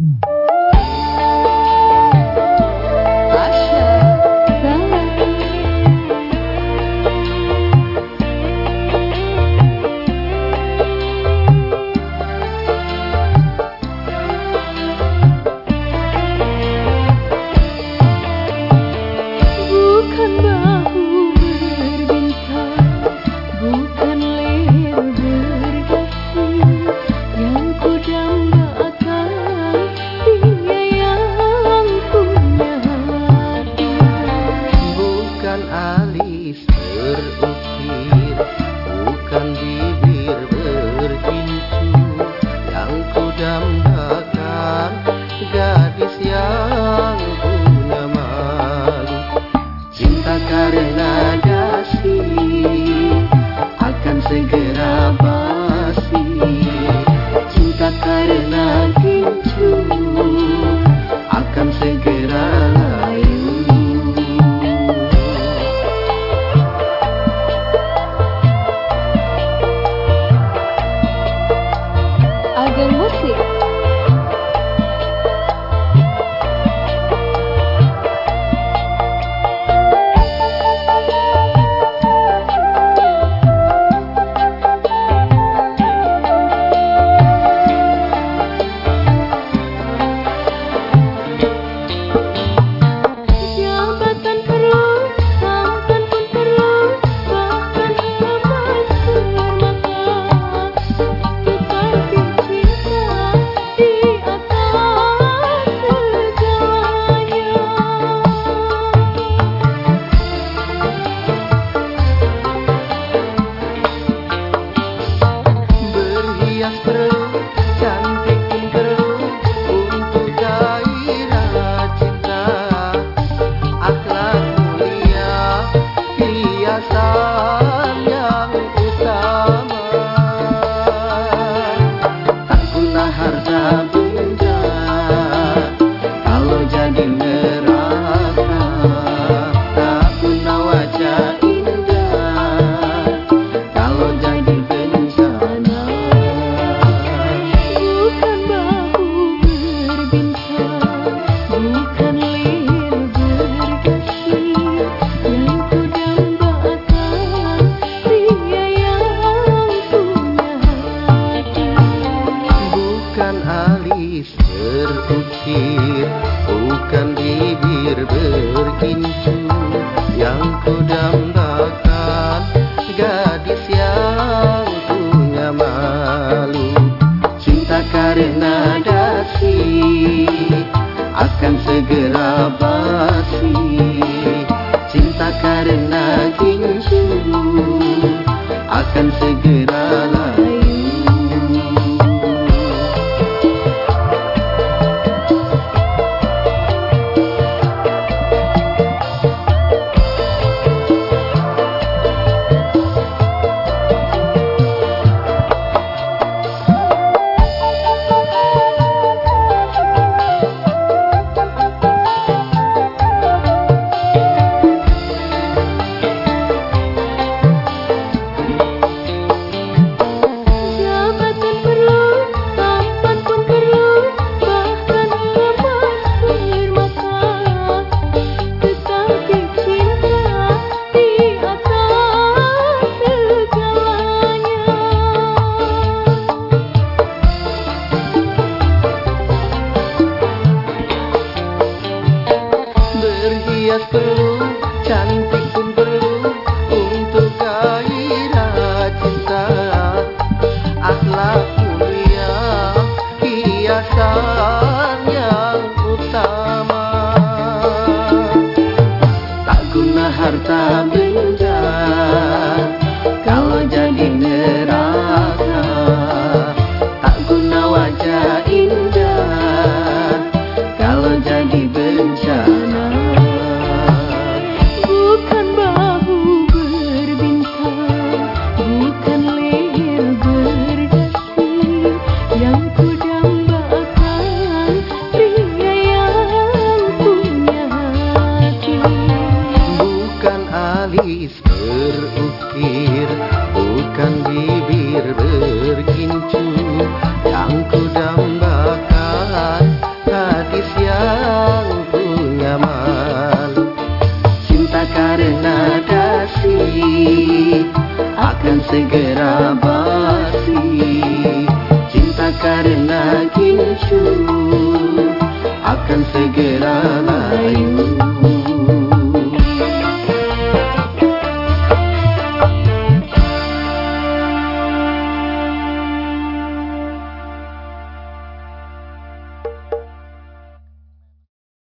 Mm. ถึงชุ่ม habis berukir Bukan bibir berkincu Yang ku dambakan Gadis yang punya malu. Cinta karena dasi Akan segera basi. Cinta karena kincu Santa alis berukir Bukan bibir berkincu. Yang ku dambakan hati yang punya mal. Cinta karena kasih Akan segera basi. Cinta karena kincu Akan segera basi.